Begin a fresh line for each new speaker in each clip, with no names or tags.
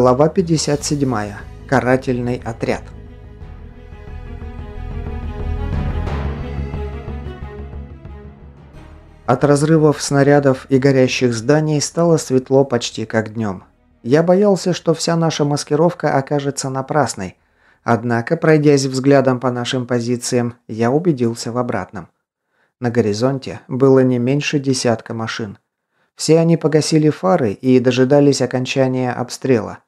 Глава 57. Карательный отряд. От разрывов снарядов и горящих зданий стало светло почти как днем. Я боялся, что вся наша маскировка окажется напрасной. Однако, пройдясь взглядом по нашим позициям, я убедился в обратном. На горизонте было не меньше десятка машин. Все они погасили фары и дожидались окончания обстрела.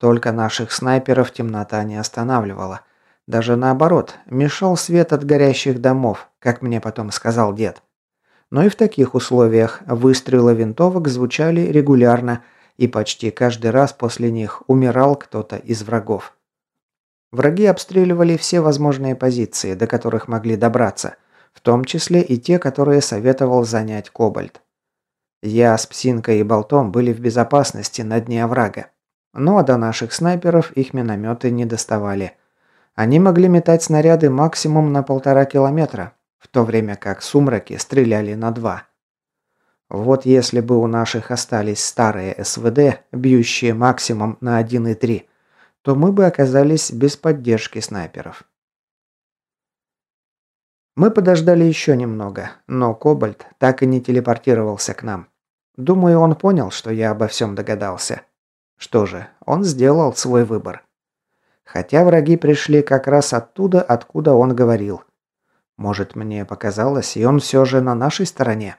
Только наших снайперов темнота не останавливала. Даже наоборот, мешал свет от горящих домов, как мне потом сказал дед. Но и в таких условиях выстрелы винтовок звучали регулярно, и почти каждый раз после них умирал кто-то из врагов. Враги обстреливали все возможные позиции, до которых могли добраться, в том числе и те, которые советовал занять Кобальт. Я с Псинкой и Болтом были в безопасности на дне оврага. Но до наших снайперов их минометы не доставали. Они могли метать снаряды максимум на полтора километра, в то время как сумраки стреляли на два. Вот если бы у наших остались старые СВД, бьющие максимум на 1,3, то мы бы оказались без поддержки снайперов. Мы подождали еще немного, но Кобальт так и не телепортировался к нам. Думаю, он понял, что я обо всем догадался. Что же, он сделал свой выбор. Хотя враги пришли как раз оттуда, откуда он говорил. Может, мне показалось, и он все же на нашей стороне?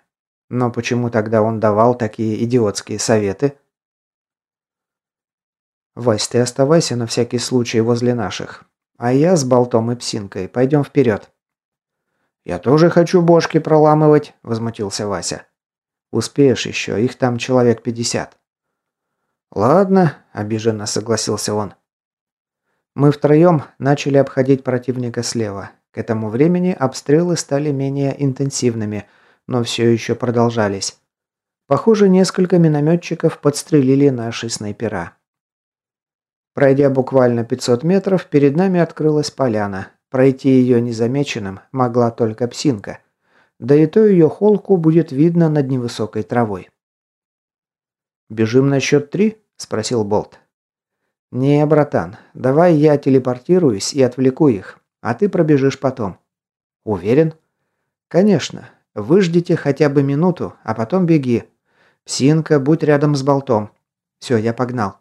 Но почему тогда он давал такие идиотские советы? «Вась, ты оставайся на всякий случай возле наших. А я с Болтом и Псинкой пойдем вперед». «Я тоже хочу бошки проламывать», – возмутился Вася. «Успеешь еще, их там человек пятьдесят». «Ладно», – обиженно согласился он. Мы втроем начали обходить противника слева. К этому времени обстрелы стали менее интенсивными, но все еще продолжались. Похоже, несколько минометчиков подстрелили наши снайпера. Пройдя буквально 500 метров, перед нами открылась поляна. Пройти ее незамеченным могла только псинка. Да и то ее холку будет видно над невысокой травой. «Бежим на счет три?» – спросил Болт. «Не, братан, давай я телепортируюсь и отвлеку их. А ты пробежишь потом. Уверен? Конечно. Выждите хотя бы минуту, а потом беги. Псинка, будь рядом с болтом. Все, я погнал.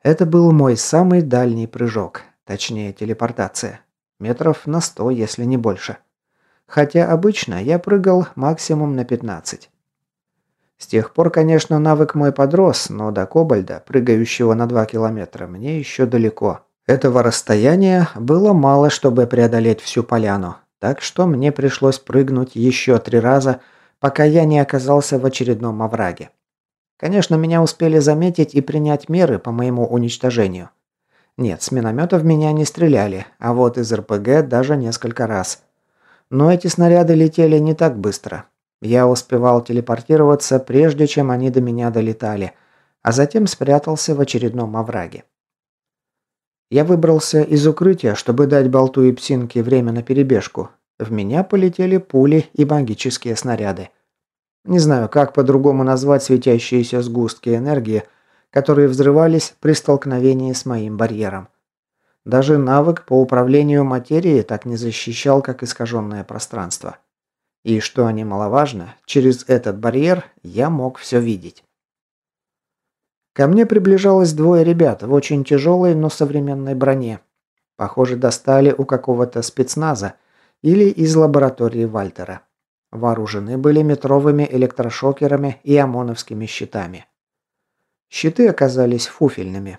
Это был мой самый дальний прыжок, точнее телепортация. Метров на сто, если не больше. Хотя обычно я прыгал максимум на 15. С тех пор, конечно, навык мой подрос, но до Кобальда, прыгающего на 2 километра, мне еще далеко. Этого расстояния было мало, чтобы преодолеть всю поляну, так что мне пришлось прыгнуть еще три раза, пока я не оказался в очередном овраге. Конечно, меня успели заметить и принять меры по моему уничтожению. Нет, с минометов меня не стреляли, а вот из РПГ даже несколько раз. Но эти снаряды летели не так быстро. Я успевал телепортироваться, прежде чем они до меня долетали, а затем спрятался в очередном овраге. Я выбрался из укрытия, чтобы дать болту и псинке время на перебежку. В меня полетели пули и магические снаряды. Не знаю, как по-другому назвать светящиеся сгустки энергии, которые взрывались при столкновении с моим барьером. Даже навык по управлению материей так не защищал, как искаженное пространство. И что немаловажно, через этот барьер я мог все видеть. Ко мне приближалось двое ребят в очень тяжелой, но современной броне. Похоже, достали у какого-то спецназа или из лаборатории Вальтера. Вооружены были метровыми электрошокерами и ОМОНовскими щитами. Щиты оказались фуфельными.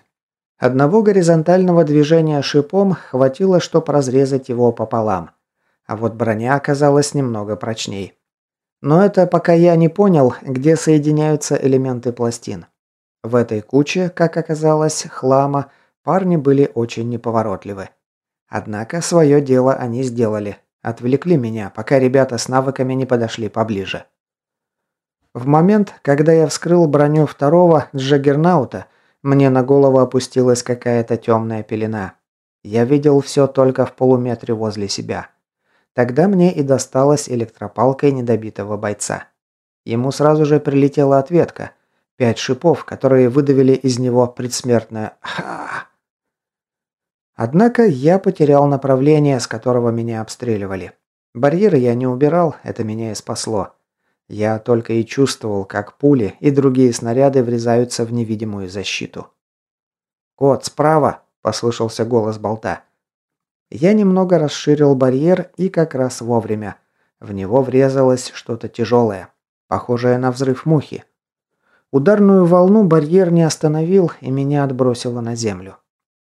Одного горизонтального движения шипом хватило, чтобы разрезать его пополам. А вот броня оказалась немного прочней. Но это пока я не понял, где соединяются элементы пластин. В этой куче, как оказалось, хлама, парни были очень неповоротливы. Однако свое дело они сделали. Отвлекли меня, пока ребята с навыками не подошли поближе. В момент, когда я вскрыл броню второго Джаггернаута, мне на голову опустилась какая-то темная пелена. Я видел все только в полуметре возле себя. Тогда мне и досталась электропалкой недобитого бойца. Ему сразу же прилетела ответка – Пять шипов, которые выдавили из него предсмертное «Ха!». Однако я потерял направление, с которого меня обстреливали. Барьеры я не убирал, это меня и спасло. Я только и чувствовал, как пули и другие снаряды врезаются в невидимую защиту. «Кот, справа!» – послышался голос болта. Я немного расширил барьер и как раз вовремя. В него врезалось что-то тяжелое, похожее на взрыв мухи. Ударную волну барьер не остановил и меня отбросило на землю.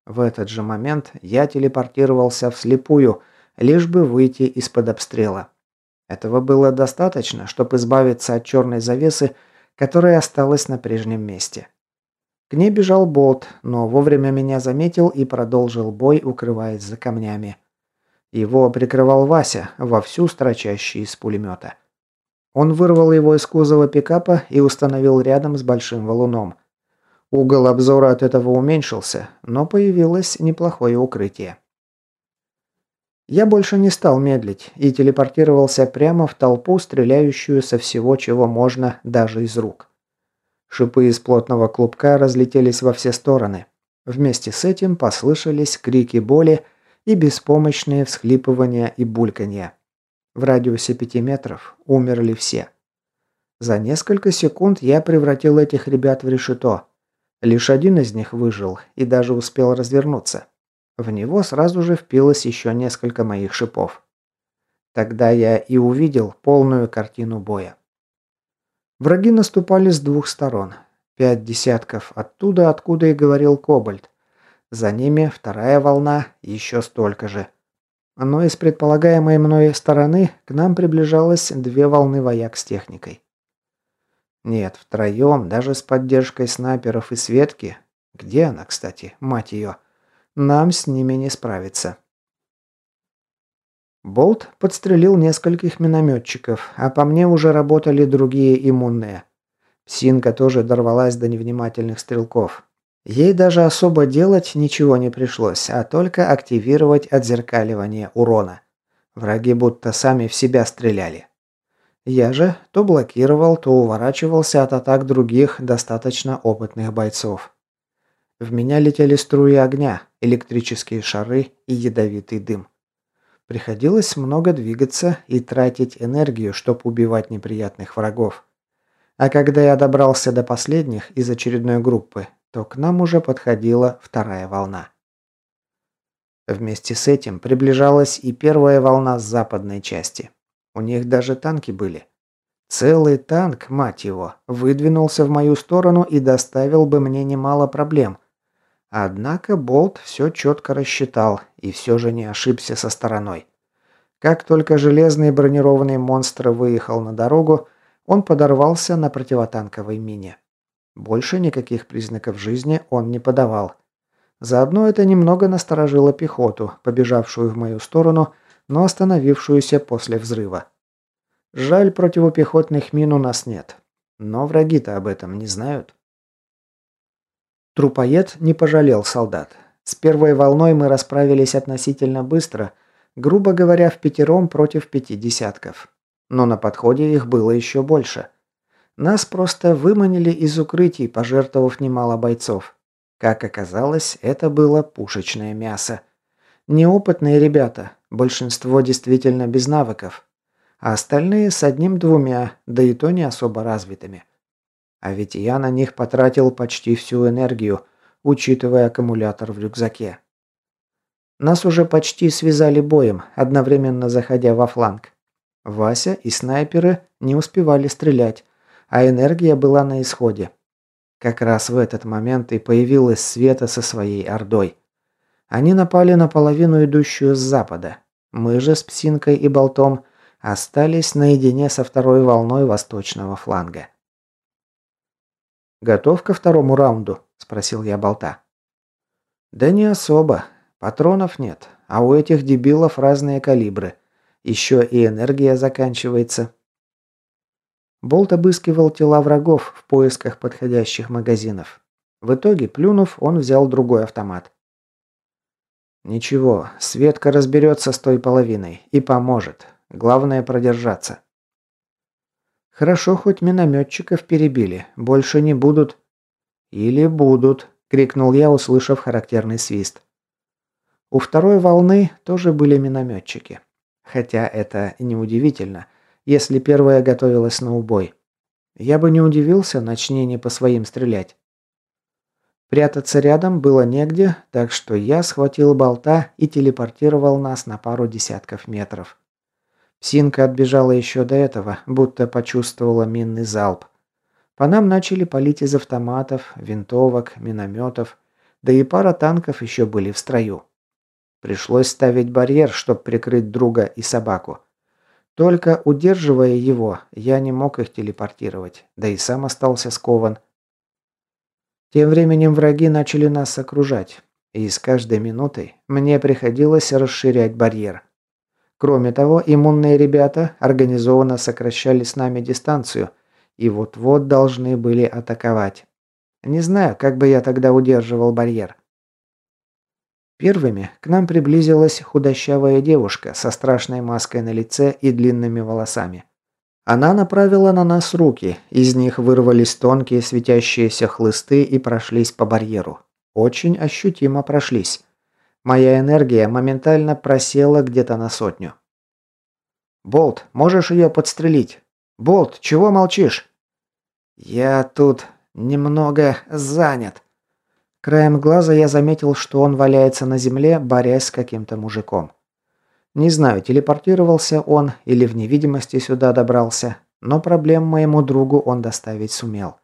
В этот же момент я телепортировался вслепую – лишь бы выйти из-под обстрела. Этого было достаточно, чтобы избавиться от черной завесы, которая осталась на прежнем месте. К ней бежал болт, но вовремя меня заметил и продолжил бой, укрываясь за камнями. Его прикрывал Вася, вовсю строчащий из пулемета. Он вырвал его из кузова пикапа и установил рядом с большим валуном. Угол обзора от этого уменьшился, но появилось неплохое укрытие. Я больше не стал медлить и телепортировался прямо в толпу, стреляющую со всего, чего можно, даже из рук. Шипы из плотного клубка разлетелись во все стороны. Вместе с этим послышались крики боли и беспомощные всхлипывания и бульканье. В радиусе пяти метров умерли все. За несколько секунд я превратил этих ребят в решето. Лишь один из них выжил и даже успел развернуться. В него сразу же впилось еще несколько моих шипов. Тогда я и увидел полную картину боя. Враги наступали с двух сторон. Пять десятков оттуда, откуда и говорил Кобальт. За ними вторая волна, еще столько же. Но из предполагаемой мной стороны к нам приближалось две волны вояк с техникой. Нет, втроем, даже с поддержкой снайперов и Светки. Где она, кстати, мать ее? Нам с ними не справиться. Болт подстрелил нескольких минометчиков, а по мне уже работали другие иммунные. Псинка тоже дорвалась до невнимательных стрелков. Ей даже особо делать ничего не пришлось, а только активировать отзеркаливание урона. Враги будто сами в себя стреляли. Я же то блокировал, то уворачивался от атак других достаточно опытных бойцов. В меня летели струи огня, электрические шары и ядовитый дым. Приходилось много двигаться и тратить энергию, чтобы убивать неприятных врагов. А когда я добрался до последних из очередной группы, то к нам уже подходила вторая волна. Вместе с этим приближалась и первая волна с западной части. У них даже танки были. Целый танк, мать его, выдвинулся в мою сторону и доставил бы мне немало проблем – Однако Болт все четко рассчитал и все же не ошибся со стороной. Как только железный бронированный монстр выехал на дорогу, он подорвался на противотанковой мине. Больше никаких признаков жизни он не подавал. Заодно это немного насторожило пехоту, побежавшую в мою сторону, но остановившуюся после взрыва. Жаль, противопехотных мин у нас нет. Но враги-то об этом не знают. Трупоед не пожалел солдат. С первой волной мы расправились относительно быстро, грубо говоря, в пятером против пяти десятков. Но на подходе их было еще больше. Нас просто выманили из укрытий, пожертвовав немало бойцов. Как оказалось, это было пушечное мясо. Неопытные ребята, большинство действительно без навыков, а остальные с одним-двумя, да и то не особо развитыми. А ведь я на них потратил почти всю энергию, учитывая аккумулятор в рюкзаке. Нас уже почти связали боем, одновременно заходя во фланг. Вася и снайперы не успевали стрелять, а энергия была на исходе. Как раз в этот момент и появилась Света со своей ордой. Они напали на половину идущую с запада. Мы же с Псинкой и Болтом остались наедине со второй волной восточного фланга. «Готов ко второму раунду?» – спросил я болта. «Да не особо. Патронов нет, а у этих дебилов разные калибры. Еще и энергия заканчивается». Болт обыскивал тела врагов в поисках подходящих магазинов. В итоге, плюнув, он взял другой автомат. «Ничего, Светка разберется с той половиной и поможет. Главное продержаться». Хорошо, хоть минометчиков перебили. Больше не будут. Или будут, крикнул я, услышав характерный свист. У второй волны тоже были минометчики. Хотя это неудивительно, если первая готовилась на убой. Я бы не удивился, начни не по своим стрелять. Прятаться рядом было негде, так что я схватил болта и телепортировал нас на пару десятков метров. Синка отбежала еще до этого, будто почувствовала минный залп. По нам начали палить из автоматов, винтовок, минометов, да и пара танков еще были в строю. Пришлось ставить барьер, чтобы прикрыть друга и собаку. Только удерживая его, я не мог их телепортировать, да и сам остался скован. Тем временем враги начали нас окружать, и с каждой минутой мне приходилось расширять барьер. Кроме того, иммунные ребята организованно сокращали с нами дистанцию и вот-вот должны были атаковать. Не знаю, как бы я тогда удерживал барьер. Первыми к нам приблизилась худощавая девушка со страшной маской на лице и длинными волосами. Она направила на нас руки, из них вырвались тонкие светящиеся хлысты и прошлись по барьеру. Очень ощутимо прошлись. Моя энергия моментально просела где-то на сотню. «Болт, можешь ее подстрелить?» «Болт, чего молчишь?» «Я тут немного занят». Краем глаза я заметил, что он валяется на земле, борясь с каким-то мужиком. Не знаю, телепортировался он или в невидимости сюда добрался, но проблем моему другу он доставить сумел.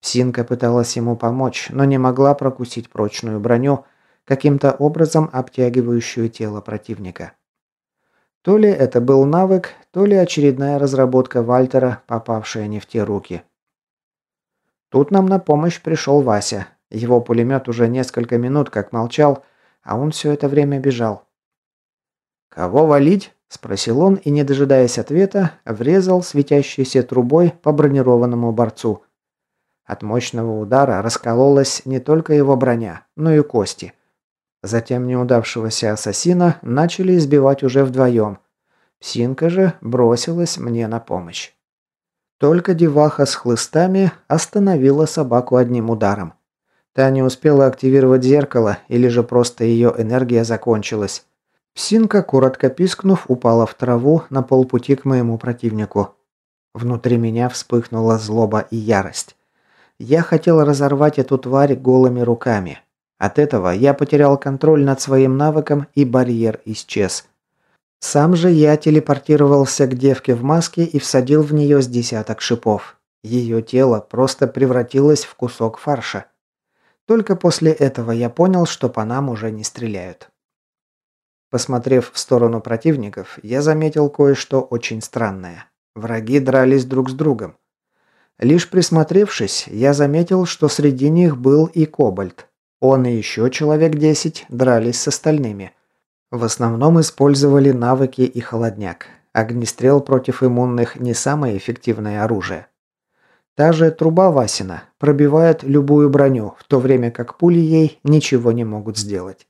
Синка пыталась ему помочь, но не могла прокусить прочную броню, каким-то образом обтягивающую тело противника. То ли это был навык, то ли очередная разработка Вальтера, попавшая не в те руки. Тут нам на помощь пришел Вася. Его пулемет уже несколько минут как молчал, а он все это время бежал. «Кого валить?» – спросил он и, не дожидаясь ответа, врезал светящейся трубой по бронированному борцу. От мощного удара раскололась не только его броня, но и кости – Затем неудавшегося ассасина начали избивать уже вдвоем. Псинка же бросилась мне на помощь. Только деваха с хлыстами остановила собаку одним ударом. Та не успела активировать зеркало, или же просто ее энергия закончилась. Псинка, коротко пискнув, упала в траву на полпути к моему противнику. Внутри меня вспыхнула злоба и ярость. Я хотел разорвать эту тварь голыми руками, от этого я потерял контроль над своим навыком и барьер исчез. Сам же я телепортировался к девке в маске и всадил в нее с десяток шипов. Ее тело просто превратилось в кусок фарша. Только после этого я понял, что по нам уже не стреляют. Посмотрев в сторону противников, я заметил кое-что очень странное. Враги дрались друг с другом. Лишь присмотревшись, я заметил, что среди них был и Кобальт. Он и еще человек 10 дрались с остальными. В основном использовали навыки и холодняк. Огнестрел против иммунных не самое эффективное оружие. Та же труба Васина пробивает любую броню, в то время как пули ей ничего не могут сделать.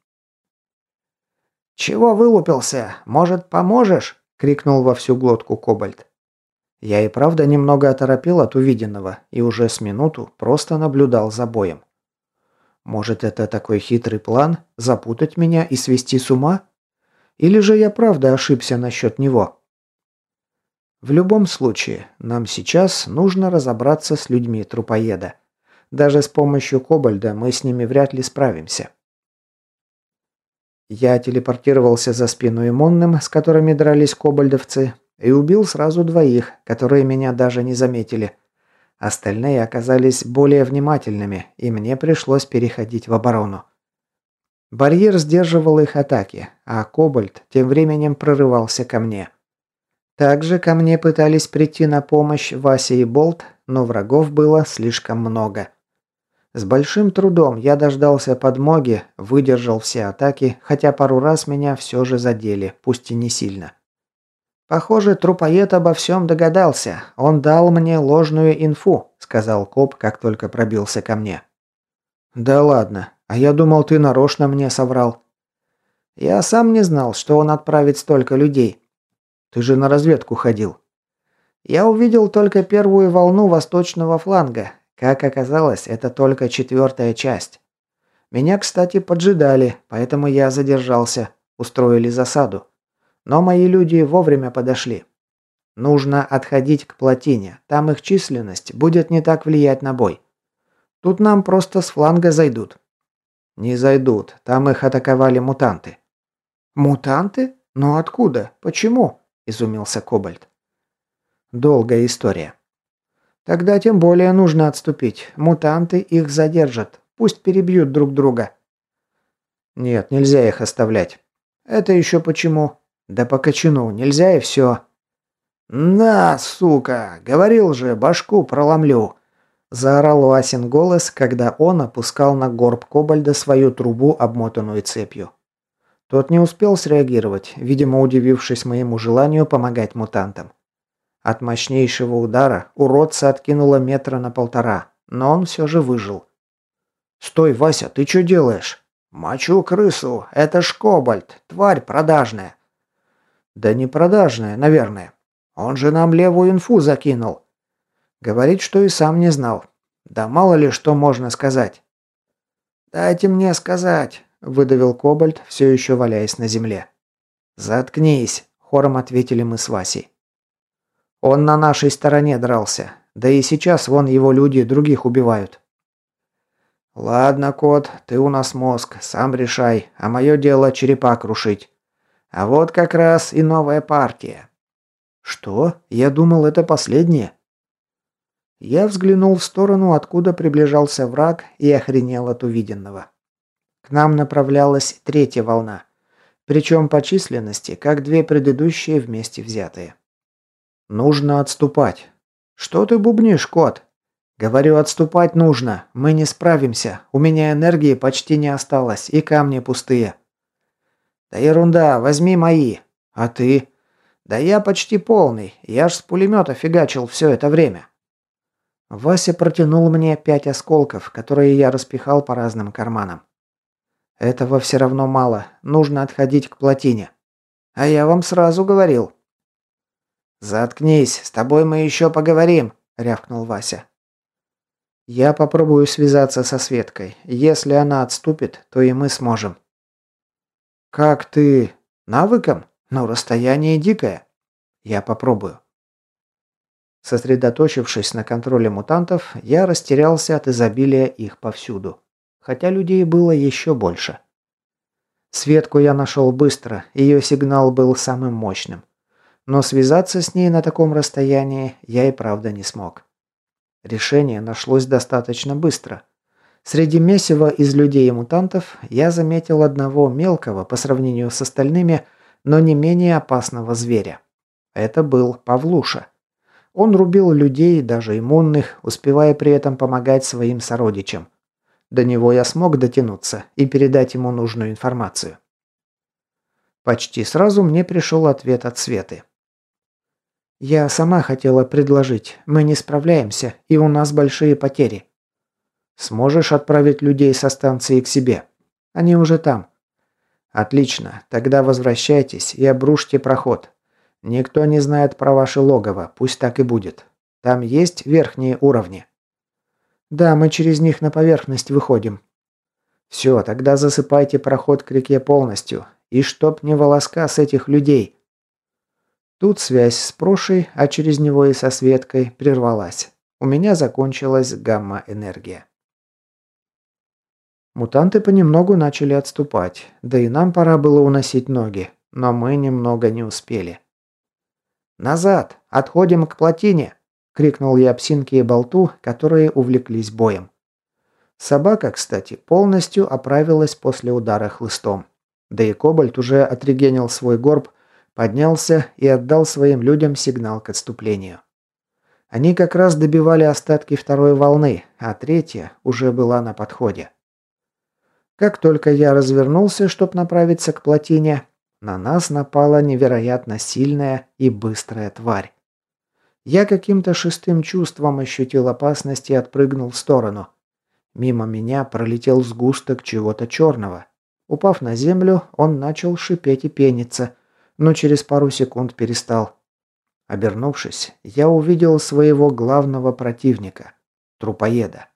«Чего вылупился? Может, поможешь?» – крикнул во всю глотку Кобальт. Я и правда немного оторопел от увиденного и уже с минуту просто наблюдал за боем. Может, это такой хитрый план – запутать меня и свести с ума? Или же я правда ошибся насчет него? В любом случае, нам сейчас нужно разобраться с людьми трупоеда. Даже с помощью Кобальда мы с ними вряд ли справимся. Я телепортировался за спину иммунным, с которыми дрались кобальдовцы, и убил сразу двоих, которые меня даже не заметили – Остальные оказались более внимательными, и мне пришлось переходить в оборону. Барьер сдерживал их атаки, а Кобальт тем временем прорывался ко мне. Также ко мне пытались прийти на помощь Вася и Болт, но врагов было слишком много. С большим трудом я дождался подмоги, выдержал все атаки, хотя пару раз меня все же задели, пусть и не сильно. «Похоже, трупоед обо всем догадался. Он дал мне ложную инфу», — сказал коп, как только пробился ко мне. «Да ладно. А я думал, ты нарочно мне соврал». «Я сам не знал, что он отправит столько людей». «Ты же на разведку ходил». Я увидел только первую волну восточного фланга. Как оказалось, это только четвертая часть. Меня, кстати, поджидали, поэтому я задержался. Устроили засаду. Но мои люди вовремя подошли. Нужно отходить к плотине. Там их численность будет не так влиять на бой. Тут нам просто с фланга зайдут. Не зайдут. Там их атаковали мутанты. Мутанты? Но откуда? Почему? Изумился Кобальт. Долгая история. Тогда тем более нужно отступить. Мутанты их задержат. Пусть перебьют друг друга. Нет, нельзя их оставлять. Это еще почему? Да по кочану. Нельзя и все. На, сука! Говорил же, башку проломлю. Заорал Уасин голос, когда он опускал на горб Кобальда свою трубу, обмотанную цепью. Тот не успел среагировать, видимо, удивившись моему желанию помогать мутантам. От мощнейшего удара уродца откинуло метра на полтора, но он все же выжил. «Стой, Вася, ты что делаешь?» «Мочу крысу, это ж кобальт, тварь продажная». «Да не продажная, наверное. Он же нам левую инфу закинул». Говорит, что и сам не знал. Да мало ли что можно сказать. «Дайте мне сказать», – выдавил Кобальт, все еще валяясь на земле. «Заткнись», – хором ответили мы с Васей. «Он на нашей стороне дрался. Да и сейчас вон его люди других убивают». «Ладно, кот, ты у нас мозг, сам решай, а мое дело черепа крушить. А вот как раз и новая партия». «Что? Я думал, это последнее». Я взглянул в сторону, откуда приближался враг, и охренел от увиденного. К нам направлялась третья волна. Причем по численности, как две предыдущие вместе взятые. «Нужно отступать». «Что ты бубнишь, кот?» «Говорю, отступать нужно. Мы не справимся. У меня энергии почти не осталось, и камни пустые». «Да ерунда, возьми мои. А ты?» «Да я почти полный. Я ж с пулемета фигачил все это время». Вася протянул мне пять осколков, которые я распихал по разным карманам. «Этого все равно мало. Нужно отходить к плотине». «А я вам сразу говорил». «Заткнись, с тобой мы еще поговорим», — рявкнул Вася. «Я попробую связаться со Светкой. Если она отступит, то и мы сможем». «Как ты? Навыком? Но расстояние дикое». «Я попробую». Сосредоточившись на контроле мутантов, я растерялся от изобилия их повсюду. Хотя людей было еще больше. Светку я нашел быстро, ее сигнал был самым мощным. Но связаться с ней на таком расстоянии я и правда не смог. Решение нашлось достаточно быстро. Среди месива из людей и мутантов я заметил одного мелкого по сравнению с остальными, но не менее опасного зверя. Это был Павлуша. Он рубил людей, даже иммунных, успевая при этом помогать своим сородичам. До него я смог дотянуться и передать ему нужную информацию. Почти сразу мне пришел ответ от Светы. Я сама хотела предложить. Мы не справляемся, и у нас большие потери. Сможешь отправить людей со станции к себе? Они уже там. Отлично. Тогда возвращайтесь и обрушьте проход. Никто не знает про ваше логово, пусть так и будет. Там есть верхние уровни. Да, мы через них на поверхность выходим. Все, тогда засыпайте проход к реке полностью. И чтоб не волоска с этих людей. Тут связь с Прошей, а через него и со Светкой, прервалась. У меня закончилась гамма-энергия. Мутанты понемногу начали отступать, да и нам пора было уносить ноги, но мы немного не успели. «Назад! Отходим к плотине!» – крикнул я псинке и болту, которые увлеклись боем. Собака, кстати, полностью оправилась после удара хлыстом. Да и Кобальт уже отрегенил свой горб, Поднялся и отдал своим людям сигнал к отступлению. Они как раз добивали остатки второй волны, а третья уже была на подходе. Как только я развернулся, чтобы направиться к плотине, на нас напала невероятно сильная и быстрая тварь. Я каким-то шестым чувством ощутил опасность и отпрыгнул в сторону. Мимо меня пролетел сгусток чего-то черного. Упав на землю, он начал шипеть и пениться – но через пару секунд перестал. Обернувшись, я увидел своего главного противника – трупоеда.